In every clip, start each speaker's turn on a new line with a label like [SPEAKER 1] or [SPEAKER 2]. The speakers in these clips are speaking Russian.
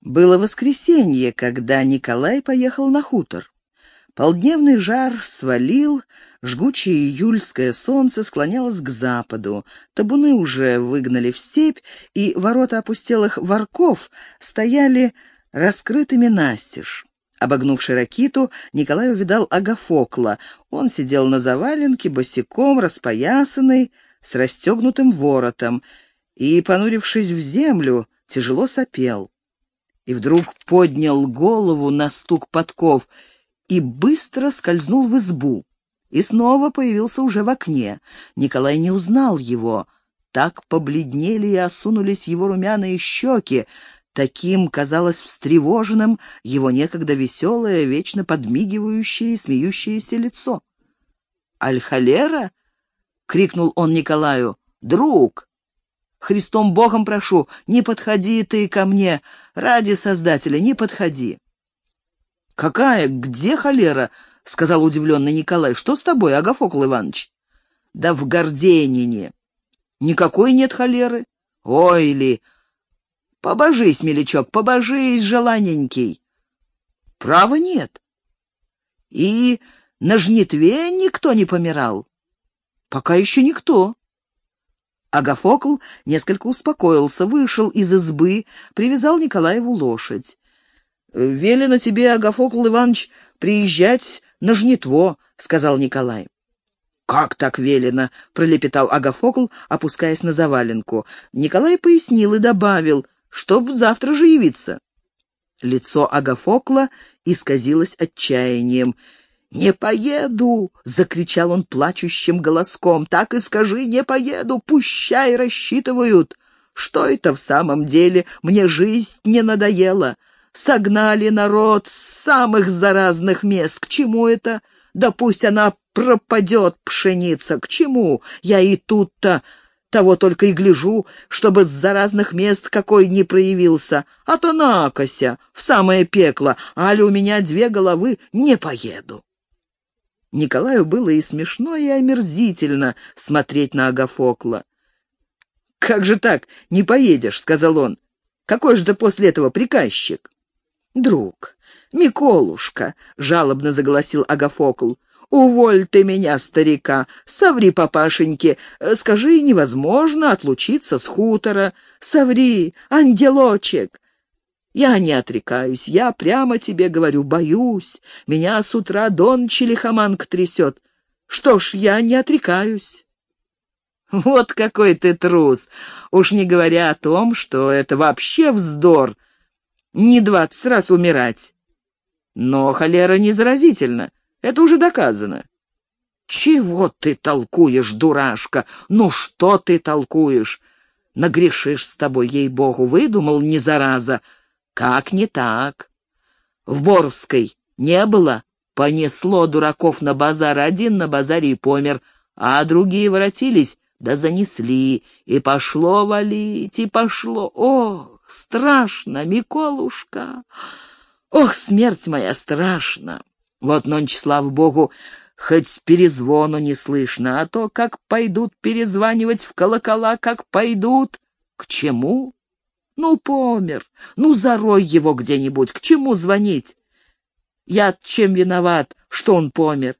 [SPEAKER 1] Было воскресенье, когда Николай поехал на хутор. Полдневный жар свалил, жгучее июльское солнце склонялось к западу, табуны уже выгнали в степь, и ворота опустелых ворков стояли раскрытыми настежь. Обогнувший ракиту, Николай увидал Агафокла. Он сидел на заваленке, босиком, распоясанный, с расстегнутым воротом, и, понурившись в землю, тяжело сопел и вдруг поднял голову на стук подков и быстро скользнул в избу. И снова появился уже в окне. Николай не узнал его. Так побледнели и осунулись его румяные щеки. Таким казалось встревоженным его некогда веселое, вечно подмигивающее и смеющееся лицо. «Аль-Халера?» — крикнул он Николаю. «Друг, Христом Богом прошу, не подходи ты ко мне, ради Создателя, не подходи». «Какая? Где холера?» — сказал удивленный Николай. «Что с тобой, Агафокл Иванович?» «Да в Горденине». «Никакой нет холеры?» «Ой ли!» «Побожись, мелячок, побожись, желаненький». «Права нет». «И на жнитве никто не помирал?» «Пока еще никто». Агафокл несколько успокоился, вышел из избы, привязал Николаеву лошадь. «Велено тебе, Агафокл Иванович, приезжать на жнитво», — сказал Николай. «Как так велено?» — пролепетал Агафокл, опускаясь на заваленку. Николай пояснил и добавил, чтоб завтра же явиться. Лицо Агафокла исказилось отчаянием — «Не поеду!» — закричал он плачущим голоском. «Так и скажи, не поеду! Пущай рассчитывают! Что это в самом деле? Мне жизнь не надоела. Согнали народ с самых заразных мест. К чему это? Да пусть она пропадет, пшеница. К чему? Я и тут-то того только и гляжу, чтобы с заразных мест какой не проявился. А то накося, в самое пекло, али у меня две головы, не поеду. Николаю было и смешно, и омерзительно смотреть на Агафокла. «Как же так, не поедешь?» — сказал он. «Какой же ты после этого приказчик?» «Друг, Миколушка», — жалобно заголосил Агафокл, — «уволь ты меня, старика, соври папашеньке, скажи, невозможно отлучиться с хутора, соври, ангелочек, я не отрекаюсь, я прямо тебе говорю, боюсь. Меня с утра Дон Челихоманг трясет. Что ж, я не отрекаюсь. Вот какой ты трус, уж не говоря о том, что это вообще вздор. Не двадцать раз умирать. Но холера не заразительна, это уже доказано. Чего ты толкуешь, дурашка? Ну что ты толкуешь? Нагрешишь с тобой, ей-богу, выдумал, не зараза. Как не так? В Боровской не было. Понесло дураков на базар, один на базаре и помер, а другие воротились, да занесли, и пошло валить, и пошло. Ох, страшно, Миколушка! Ох, смерть моя страшна! Вот нонче, слава богу, хоть перезвону не слышно, а то как пойдут перезванивать в колокола, как пойдут. К чему? Ну, помер. Ну, зарой его где-нибудь. К чему звонить? Я чем виноват, что он помер?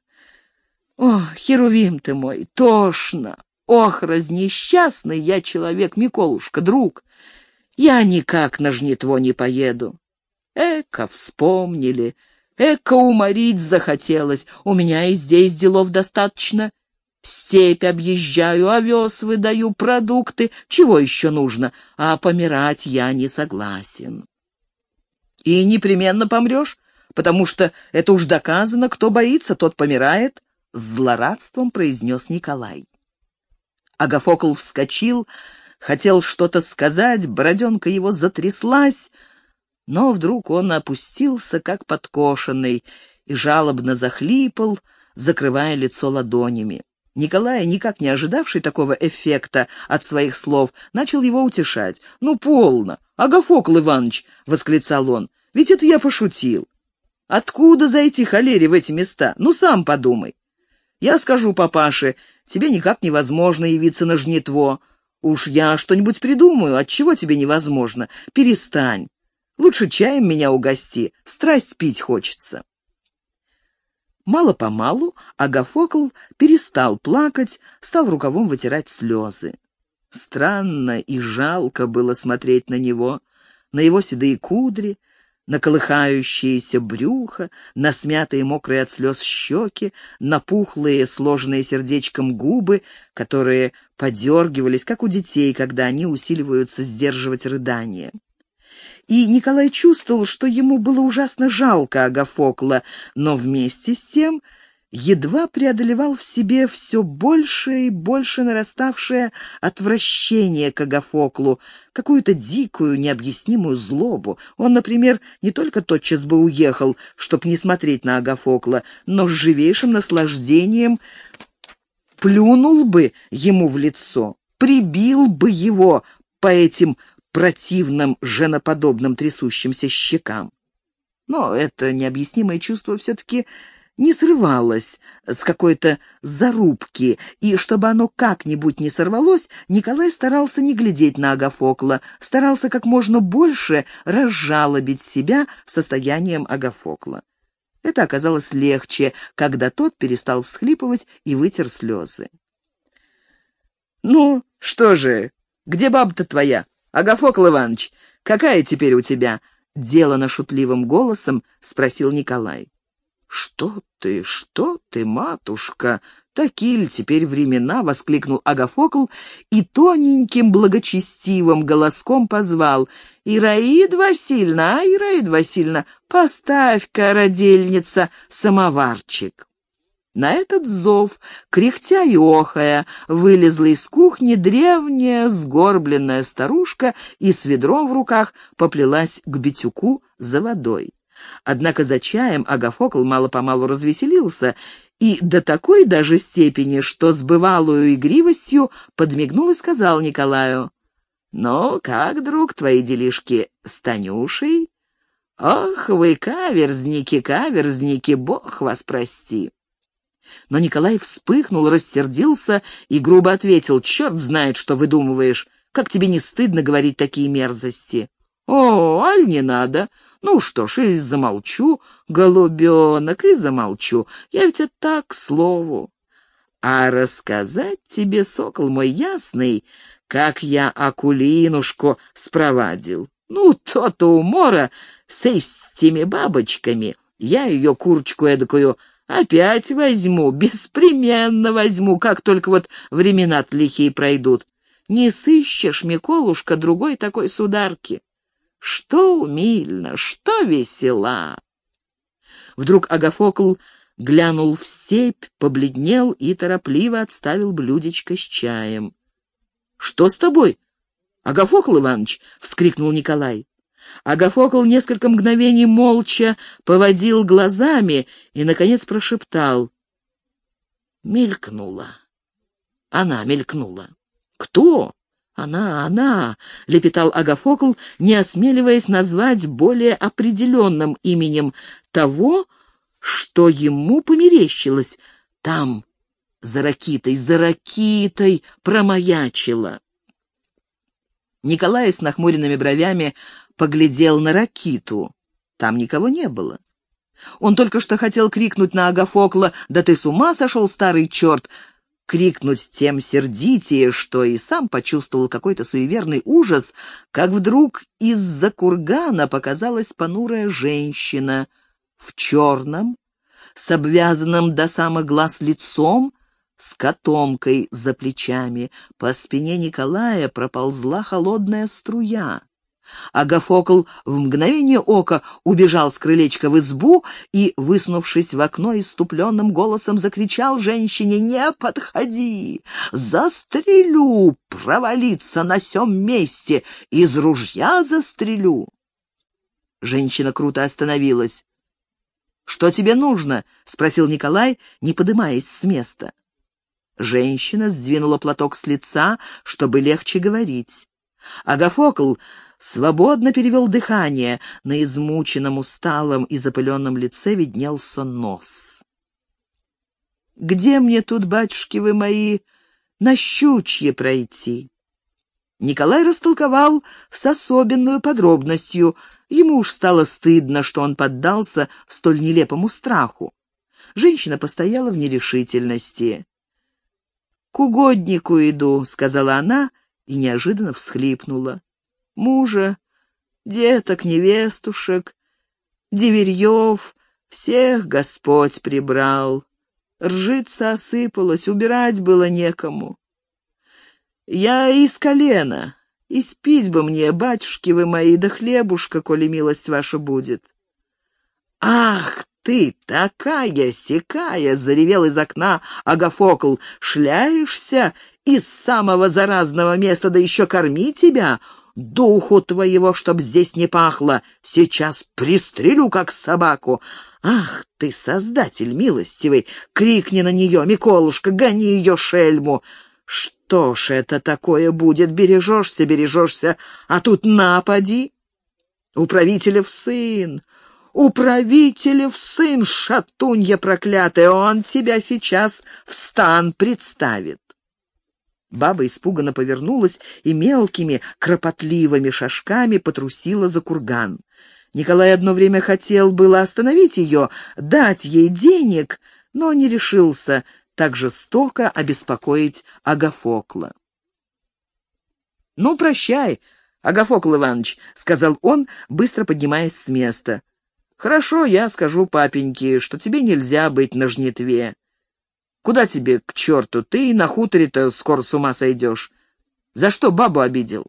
[SPEAKER 1] О, Херувим ты мой, тошно. Ох, разнесчастный я человек, Миколушка, друг. Я никак на жнитво не поеду. Эка, вспомнили. Эка уморить захотелось. У меня и здесь делов достаточно. Степь объезжаю, овес выдаю, продукты. Чего еще нужно? А помирать я не согласен. И непременно помрешь, потому что это уж доказано, кто боится, тот помирает, — с злорадством произнес Николай. Агафокл вскочил, хотел что-то сказать, бороденка его затряслась, но вдруг он опустился, как подкошенный, и жалобно захлипал, закрывая лицо ладонями. Николай, никак не ожидавший такого эффекта от своих слов, начал его утешать. «Ну, полно! Агафокл Иванович!» — восклицал он. «Ведь это я пошутил. Откуда зайти холере в эти места? Ну, сам подумай. Я скажу папаше, тебе никак невозможно явиться на жнитво. Уж я что-нибудь придумаю, от чего тебе невозможно. Перестань. Лучше чаем меня угости, страсть пить хочется». Мало-помалу Агафокл перестал плакать, стал рукавом вытирать слезы. Странно и жалко было смотреть на него, на его седые кудри, на колыхающееся брюхо, на смятые мокрые от слез щеки, на пухлые, сложенные сердечком губы, которые подергивались, как у детей, когда они усиливаются сдерживать рыдания. И Николай чувствовал, что ему было ужасно жалко Агафокла, но вместе с тем едва преодолевал в себе все больше и больше нараставшее отвращение к Агафоклу, какую-то дикую, необъяснимую злобу. Он, например, не только тотчас бы уехал, чтоб не смотреть на Агафокла, но с живейшим наслаждением плюнул бы ему в лицо, прибил бы его по этим противным женоподобным трясущимся щекам. Но это необъяснимое чувство все-таки не срывалось с какой-то зарубки, и чтобы оно как-нибудь не сорвалось, Николай старался не глядеть на Агафокла, старался как можно больше разжалобить себя состоянием Агафокла. Это оказалось легче, когда тот перестал всхлипывать и вытер слезы. «Ну, что же, где баба-то твоя? Агафокл Иванович, какая теперь у тебя?» — делано шутливым голосом спросил Николай. «Что ты, что ты, матушка? Такие теперь времена?» — воскликнул Агафокл и тоненьким благочестивым голоском позвал. «Ираид Васильевна, а, Ираид Васильевна, поставь-ка, родильница, самоварчик». На этот зов, кряхтя и охая, вылезла из кухни древняя сгорбленная старушка и с ведром в руках поплелась к битюку за водой. Однако за чаем Агафокл мало-помалу развеселился и до такой даже степени, что с бывалую игривостью подмигнул и сказал Николаю, «Ну, как, друг, твои делишки с Танюшей? Ох, вы каверзники, каверзники, бог вас прости!» Но Николай вспыхнул, рассердился и грубо ответил, «Черт знает, что выдумываешь! Как тебе не стыдно говорить такие мерзости?» «О, аль не надо. Ну что ж, и замолчу, голубенок, и замолчу. Я ведь это так, к слову. А рассказать тебе, сокол мой ясный, как я Акулинушку спровадил. Ну, то-то умора с этими бабочками. Я ее курочку эдакую опять возьму, беспременно возьму, как только вот времена лихие пройдут. Не сыщешь, Миколушка, другой такой сударки. Что умильно, что весела!» Вдруг Агафокл глянул в степь, побледнел и торопливо отставил блюдечко с чаем. «Что с тобой, Агафокл Иванович?» — вскрикнул Николай. Агафокл несколько мгновений молча поводил глазами и, наконец, прошептал. Мелькнула. Она мелькнула. «Кто?» «Она, она!» — лепетал Агафокл, не осмеливаясь назвать более определенным именем того, что ему померещилось. Там, за ракитой, за ракитой промаячила. Николай с нахмуренными бровями поглядел на ракиту. Там никого не было. Он только что хотел крикнуть на Агафокла «Да ты с ума сошел, старый черт!» крикнуть тем сердитее, что и сам почувствовал какой-то суеверный ужас, как вдруг из-за кургана показалась понурая женщина в черном, с обвязанным до самых глаз лицом, с котомкой за плечами. По спине Николая проползла холодная струя. Агафокл в мгновение ока убежал с крылечка в избу и, высунувшись в окно, иступленным голосом закричал женщине «Не подходи! Застрелю! Провалиться на сём месте! Из ружья застрелю!» Женщина круто остановилась. «Что тебе нужно?» — спросил Николай, не подымаясь с места. Женщина сдвинула платок с лица, чтобы легче говорить. Агафокл свободно перевел дыхание, на измученном, усталом и запыленном лице виднелся нос. «Где мне тут, батюшки вы мои, на щучье пройти?» Николай растолковал с особенной подробностью Ему уж стало стыдно, что он поддался столь нелепому страху. Женщина постояла в нерешительности. «К угоднику иду», — сказала она и неожиданно всхлипнула. «Мужа, деток, невестушек, деверьев, всех Господь прибрал. Ржица осыпалась, убирать было некому. Я из колена, и спить бы мне, батюшки вы мои, да хлебушка, коли милость ваша будет. Ах ты, такая сякая, заревел из окна Агафокл, шляешься из самого заразного места, да еще корми тебя, духу твоего, чтоб здесь не пахло, сейчас пристрелю, как собаку. Ах ты, создатель милостивый, крикни на нее, Миколушка, гони ее шельму. Что ж это такое будет, бережешься, бережешься, а тут напади. Управителев сын, управителев сын, шатунья проклятая, он тебя сейчас в стан представит. Баба испуганно повернулась и мелкими, кропотливыми шажками потрусила за курган. Николай одно время хотел было остановить ее, дать ей денег, но не решился так жестоко обеспокоить Агафокла. «Ну, прощай, Агафокл Иванович», — сказал он, быстро поднимаясь с места. «Хорошо, я скажу папеньке, что тебе нельзя быть на жнитве. Куда тебе, к черту? Ты на хуторе-то скоро с ума сойдешь. За что бабу обидел?»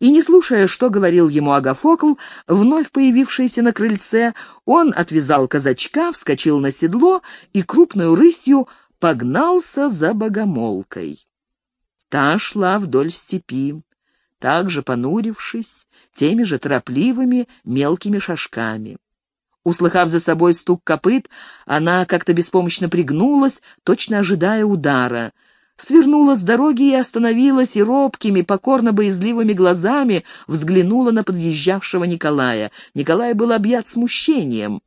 [SPEAKER 1] И, не слушая, что говорил ему Агафокл, вновь появившийся на крыльце, он отвязал казачка, вскочил на седло и крупную рысью погнался за богомолкой. Та шла вдоль степи, также понурившись, теми же торопливыми мелкими шажками. Услыхав за собой стук копыт, она как-то беспомощно пригнулась, точно ожидая удара. Свернула с дороги и остановилась, и робкими, покорно-боязливыми глазами взглянула на подъезжавшего Николая. Николай был объят смущением.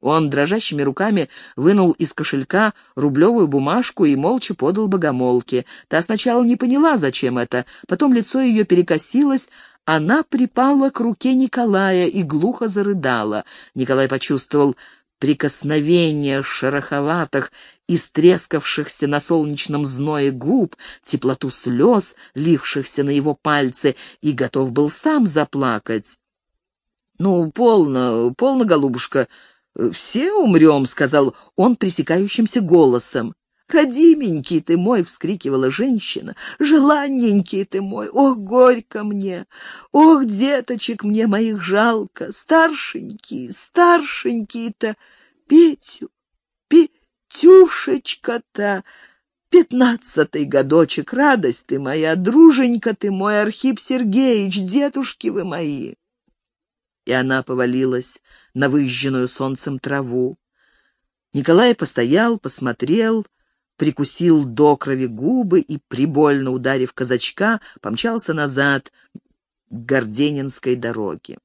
[SPEAKER 1] Он дрожащими руками вынул из кошелька рублевую бумажку и молча подал богомолке. Та сначала не поняла, зачем это, потом лицо ее перекосилось, она припала к руке Николая и глухо зарыдала. Николай почувствовал прикосновение шероховатых, истрескавшихся на солнечном зное губ, теплоту слез, лившихся на его пальцы, и готов был сам заплакать. «Ну, полно, полно, голубушка, все умрем», — сказал он пресекающимся голосом. «Родименький ты мой!» — вскрикивала женщина. «Желанненький ты мой! Ох, горько мне! Ох, деточек мне моих жалко! Старшенький, старшенький-то! Петю, Петюшечка-то!» Пятнадцатый годочек, радость ты моя, друженька ты мой, Архип Сергеевич, дедушки вы мои. И она повалилась на выжженную солнцем траву. Николай постоял, посмотрел, прикусил до крови губы и, прибольно ударив казачка, помчался назад к Горденинской дороге.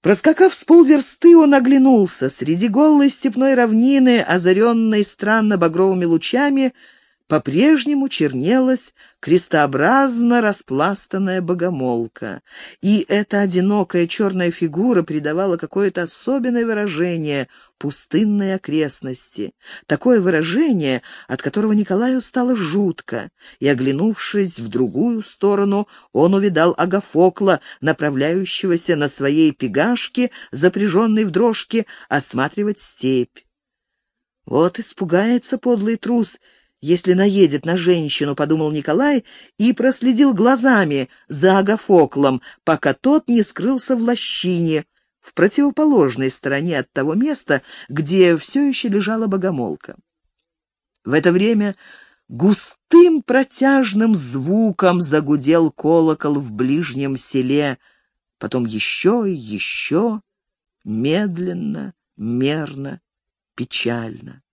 [SPEAKER 1] Проскакав с полверсты, он оглянулся. Среди голой степной равнины, озаренной странно багровыми лучами, по-прежнему чернелась крестообразно распластанная богомолка, и эта одинокая черная фигура придавала какое-то особенное выражение пустынной окрестности, такое выражение, от которого Николаю стало жутко, и, оглянувшись в другую сторону, он увидал Агафокла, направляющегося на своей пегашке, запряженной в дрожке, осматривать степь. Вот испугается подлый трус если наедет на женщину, — подумал Николай и проследил глазами за Агафоклом, пока тот не скрылся в лощине, в противоположной стороне от того места, где все еще лежала богомолка. В это время густым протяжным звуком загудел колокол в ближнем селе, потом еще и еще, медленно, мерно, печально.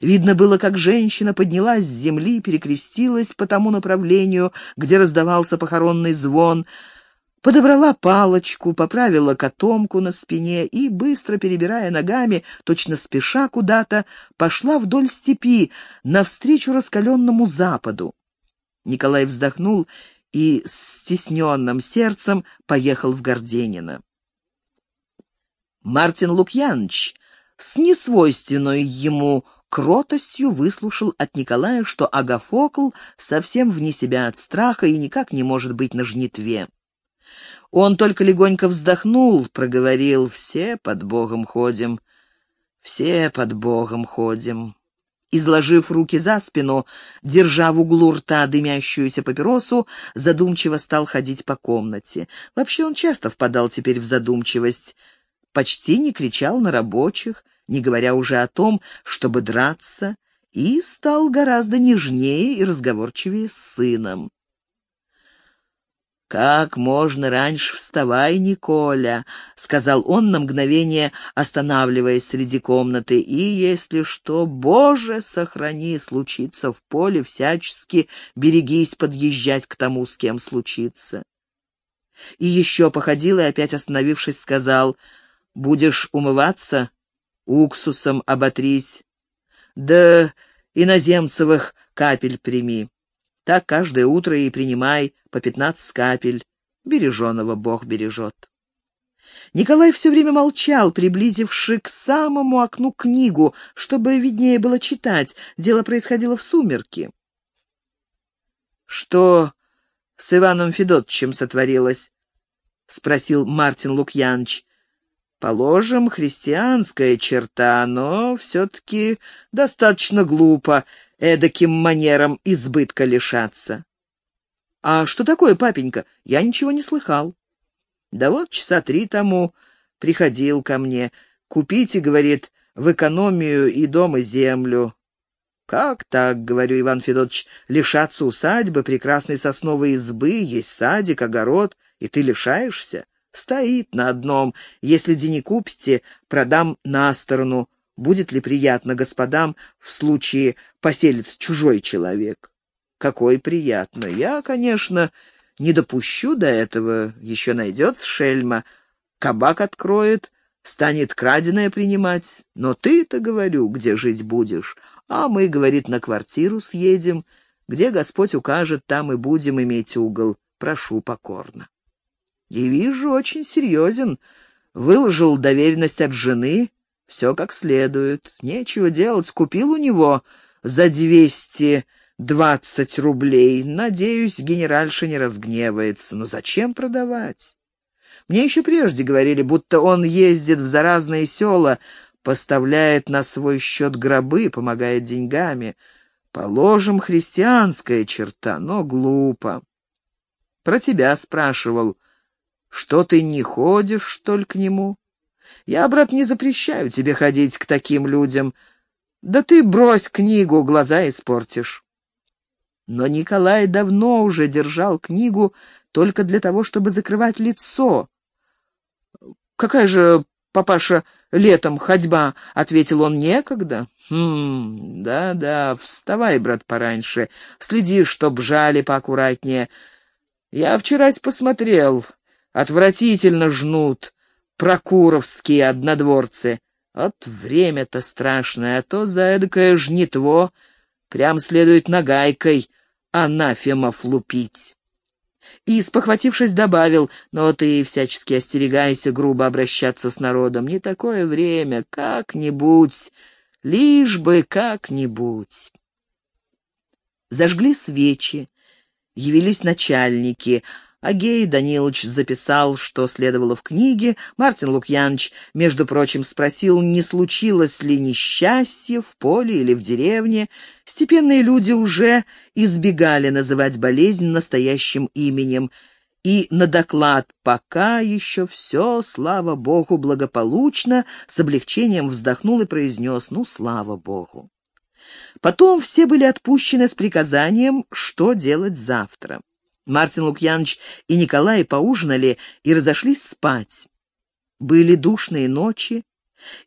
[SPEAKER 1] Видно было, как женщина поднялась с земли, перекрестилась по тому направлению, где раздавался похоронный звон, подобрала палочку, поправила котомку на спине и, быстро перебирая ногами, точно спеша куда-то, пошла вдоль степи, навстречу раскаленному западу. Николай вздохнул и с стесненным сердцем поехал в Горденино. Мартин Лукьянович с несвойственной ему кротостью выслушал от Николая, что Агафокл совсем вне себя от страха и никак не может быть на жнитве. Он только легонько вздохнул, проговорил «Все под Богом ходим, все под Богом ходим». Изложив руки за спину, держа в углу рта дымящуюся папиросу, задумчиво стал ходить по комнате. Вообще он часто впадал теперь в задумчивость. Почти не кричал на рабочих, не говоря уже о том, чтобы драться, и стал гораздо нежнее и разговорчивее с сыном. «Как можно раньше вставай, Николя», — сказал он на мгновение, останавливаясь среди комнаты, «и, если что, Боже, сохрани, случится в поле, всячески берегись подъезжать к тому, с кем случится». И еще походил и, опять остановившись, сказал, «Будешь умываться? Уксусом оботрись, да иноземцевых капель прими». Так каждое утро и принимай по пятнадцать капель. Береженого Бог бережет. Николай все время молчал, приблизивши к самому окну книгу, чтобы виднее было читать. Дело происходило в сумерки. «Что с Иваном Федотовичем сотворилось?» — спросил Мартин Лукьянович. «Положим, христианская черта, но все-таки достаточно глупо эдаким манером избытка лишаться. «А что такое, папенька? Я ничего не слыхал». «Да вот часа три тому приходил ко мне. Купите, — говорит, — в экономию и дом, и землю». «Как так, — говорю, Иван Федотович, — лишаться усадьбы, прекрасной сосновой избы, есть садик, огород, и ты лишаешься? Стоит на одном. Если денег купите, продам на сторону, будет ли приятно господам в случае поселится чужой человек. Какой приятно. Я, конечно, не допущу до этого, еще найдется шельма. Кабак откроет, станет краденое принимать. Но ты-то, говорю, где жить будешь. А мы, говорит, на квартиру съедем. Где Господь укажет, там и будем иметь угол. Прошу покорно. И вижу, очень серьезен. Выложил доверенность от жены, все как следует. Нечего делать, купил у него за двести двадцать рублей. Надеюсь, генеральша не разгневается. Но зачем продавать? Мне еще прежде говорили, будто он ездит в заразные села, поставляет на свой счет гробы, помогает деньгами. Положим, христианская черта, но глупо. Про тебя спрашивал. Что ты не ходишь, что ли, к нему? Я, брат, не запрещаю тебе ходить к таким людям. Да ты брось книгу, глаза испортишь. Но Николай давно уже держал книгу только для того, чтобы закрывать лицо. «Какая же, папаша, летом ходьба?» — ответил он, — «некогда». «Хм, да-да, вставай, брат, пораньше, следи, чтоб жали поаккуратнее. Я вчерась посмотрел, отвратительно жнут, прокуровские однодворцы. От время-то страшное, а то за эдакое жнитво прям следует нагайкой анафемов лупить. И, спохватившись, добавил, но ты всячески остерегайся грубо обращаться с народом. Не такое время, как-нибудь, лишь бы как-нибудь. Зажгли свечи, явились начальники — Агей Данилович записал, что следовало в книге. Мартин Лукьянович, между прочим, спросил, не случилось ли несчастье в поле или в деревне. Степенные люди уже избегали называть болезнь настоящим именем. И на доклад «пока еще все, слава Богу, благополучно» с облегчением вздохнул и произнес «ну, слава Богу». Потом все были отпущены с приказанием, что делать завтра. Мартин Лукьянович и Николай поужинали и разошлись спать. Были душные ночи,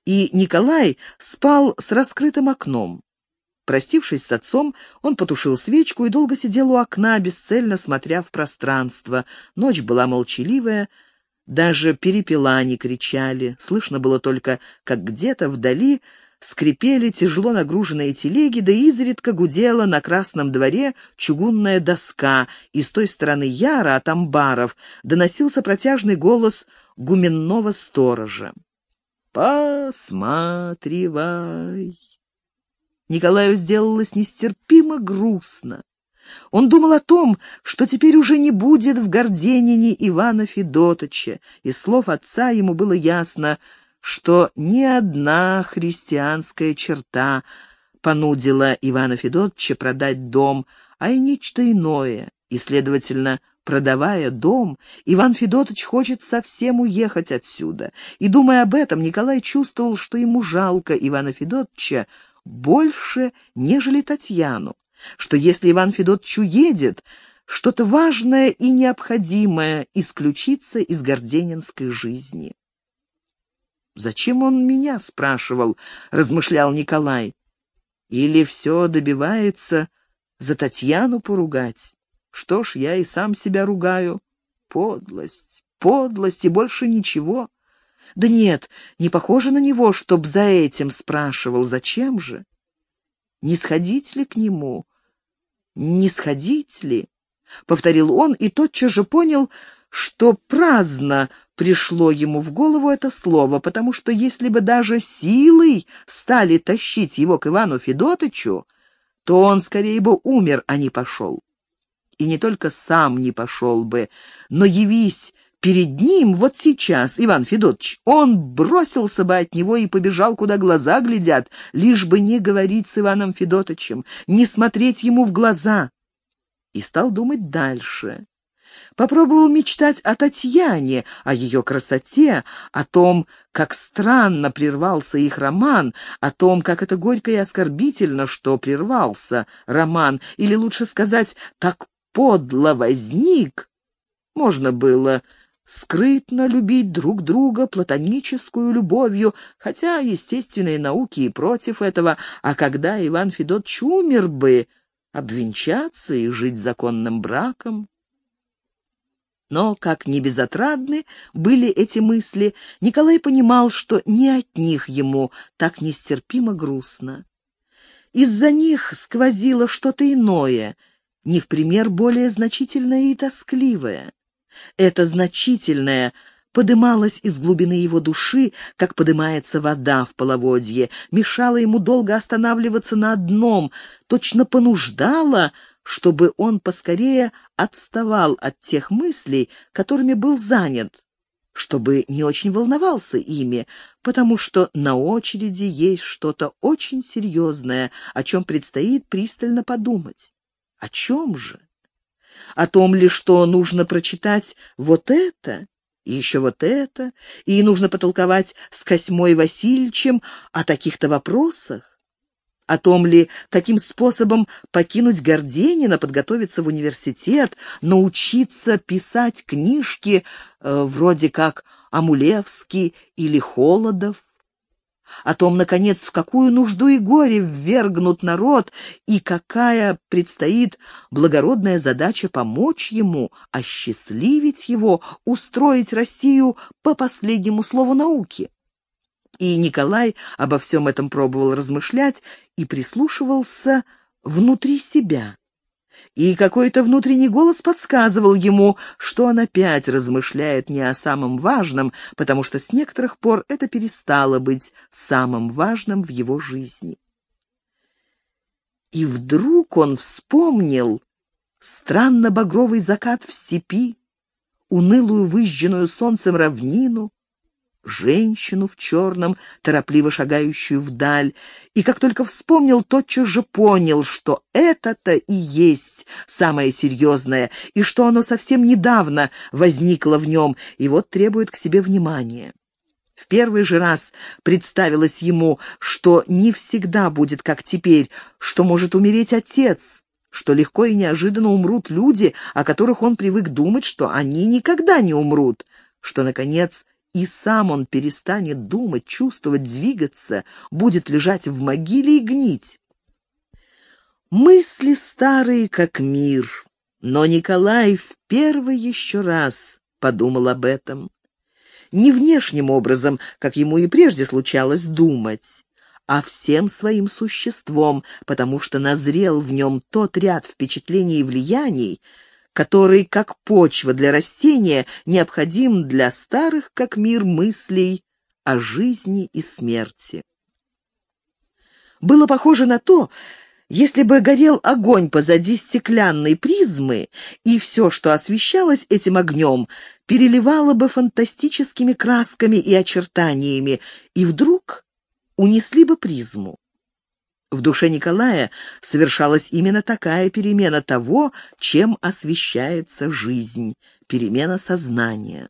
[SPEAKER 1] и Николай спал с раскрытым окном. Простившись с отцом, он потушил свечку и долго сидел у окна, бесцельно смотря в пространство. Ночь была молчаливая, даже перепела не кричали. Слышно было только, как где-то вдали скрипели тяжело нагруженные телеги, да изредка гудела на Красном дворе чугунная доска, и с той стороны Яра от амбаров доносился протяжный голос гуменного сторожа. «Посматривай!» Николаю сделалось нестерпимо грустно. Он думал о том, что теперь уже не будет в Горденине Ивана Федотыча, и слов отца ему было ясно, что ни одна христианская черта понудила Ивана Федотовича продать дом, а и нечто иное, и, следовательно, продавая дом, Иван Федотович хочет совсем уехать отсюда. И, думая об этом, Николай чувствовал, что ему жалко Ивана Федотовича больше, нежели Татьяну что если Иван Федотович уедет, что-то важное и необходимое исключится из горденинской жизни. «Зачем он меня?» — спрашивал, — размышлял Николай. «Или все добивается за Татьяну поругать? Что ж, я и сам себя ругаю. Подлость, подлость и больше ничего. Да нет, не похоже на него, чтоб за этим спрашивал. Зачем же? Не сходить ли к нему? не сходить ли?» — повторил он и тотчас же понял, что праздно пришло ему в голову это слово, потому что если бы даже силой стали тащить его к Ивану Федотычу, то он скорее бы умер, а не пошел. И не только сам не пошел бы, но явись перед ним вот сейчас, Иван Федотович, он бросился бы от него и побежал, куда глаза глядят, лишь бы не говорить с Иваном Федотовичем, не смотреть ему в глаза. И стал думать дальше. Попробовал мечтать о Татьяне, о ее красоте, о том, как странно прервался их роман, о том, как это горько и оскорбительно, что прервался роман, или лучше сказать, так подло возник. Можно было скрытно любить друг друга платоническую любовью, хотя естественные науки и против этого, а когда Иван Федотович умер бы, обвенчаться и жить законным браком. Но, как ни безотрадны были эти мысли, Николай понимал, что не от них ему так нестерпимо грустно. Из-за них сквозило что-то иное, не в пример более значительное и тоскливое. Это значительное подымалось из глубины его души, как подымается вода в половодье, мешало ему долго останавливаться на одном, точно понуждало, чтобы он поскорее отставал от тех мыслей, которыми был занят, чтобы не очень волновался ими, потому что на очереди есть что-то очень серьезное, о чем предстоит пристально подумать. О чем же? о том ли, что нужно прочитать вот это и еще вот это, и нужно потолковать с Косьмой Васильевичем о таких-то вопросах, о том ли, каким способом покинуть Горденина, подготовиться в университет, научиться писать книжки э, вроде как Амулевский или Холодов о том, наконец, в какую нужду и горе ввергнут народ, и какая предстоит благородная задача помочь ему, осчастливить его, устроить Россию по последнему слову науки. И Николай обо всем этом пробовал размышлять и прислушивался внутри себя и какой-то внутренний голос подсказывал ему, что он опять размышляет не о самом важном, потому что с некоторых пор это перестало быть самым важным в его жизни. И вдруг он вспомнил странно багровый закат в степи, унылую выжженную солнцем равнину, женщину в черном, торопливо шагающую вдаль, и как только вспомнил, тотчас же понял, что это-то и есть самое серьезное, и что оно совсем недавно возникло в нем, и вот требует к себе внимания. В первый же раз представилось ему, что не всегда будет как теперь, что может умереть отец, что легко и неожиданно умрут люди, о которых он привык думать, что они никогда не умрут, что, наконец, и сам он перестанет думать, чувствовать, двигаться, будет лежать в могиле и гнить. Мысли старые, как мир, но Николай в первый еще раз подумал об этом. Не внешним образом, как ему и прежде случалось думать, а всем своим существом, потому что назрел в нем тот ряд впечатлений и влияний, который, как почва для растения, необходим для старых, как мир, мыслей о жизни и смерти. Было похоже на то, если бы горел огонь позади стеклянной призмы, и все, что освещалось этим огнем, переливало бы фантастическими красками и очертаниями, и вдруг унесли бы призму. В душе Николая совершалась именно такая перемена того, чем освещается жизнь, перемена сознания.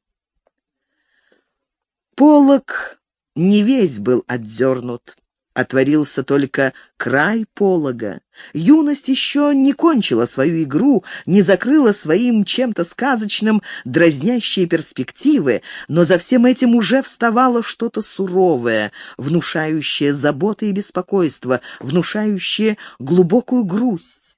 [SPEAKER 1] Полок не весь был отдернут. Отворился только край полога. Юность еще не кончила свою игру, не закрыла своим чем-то сказочным дразнящие перспективы, но за всем этим уже вставало что-то суровое, внушающее заботы и беспокойство, внушающее глубокую грусть.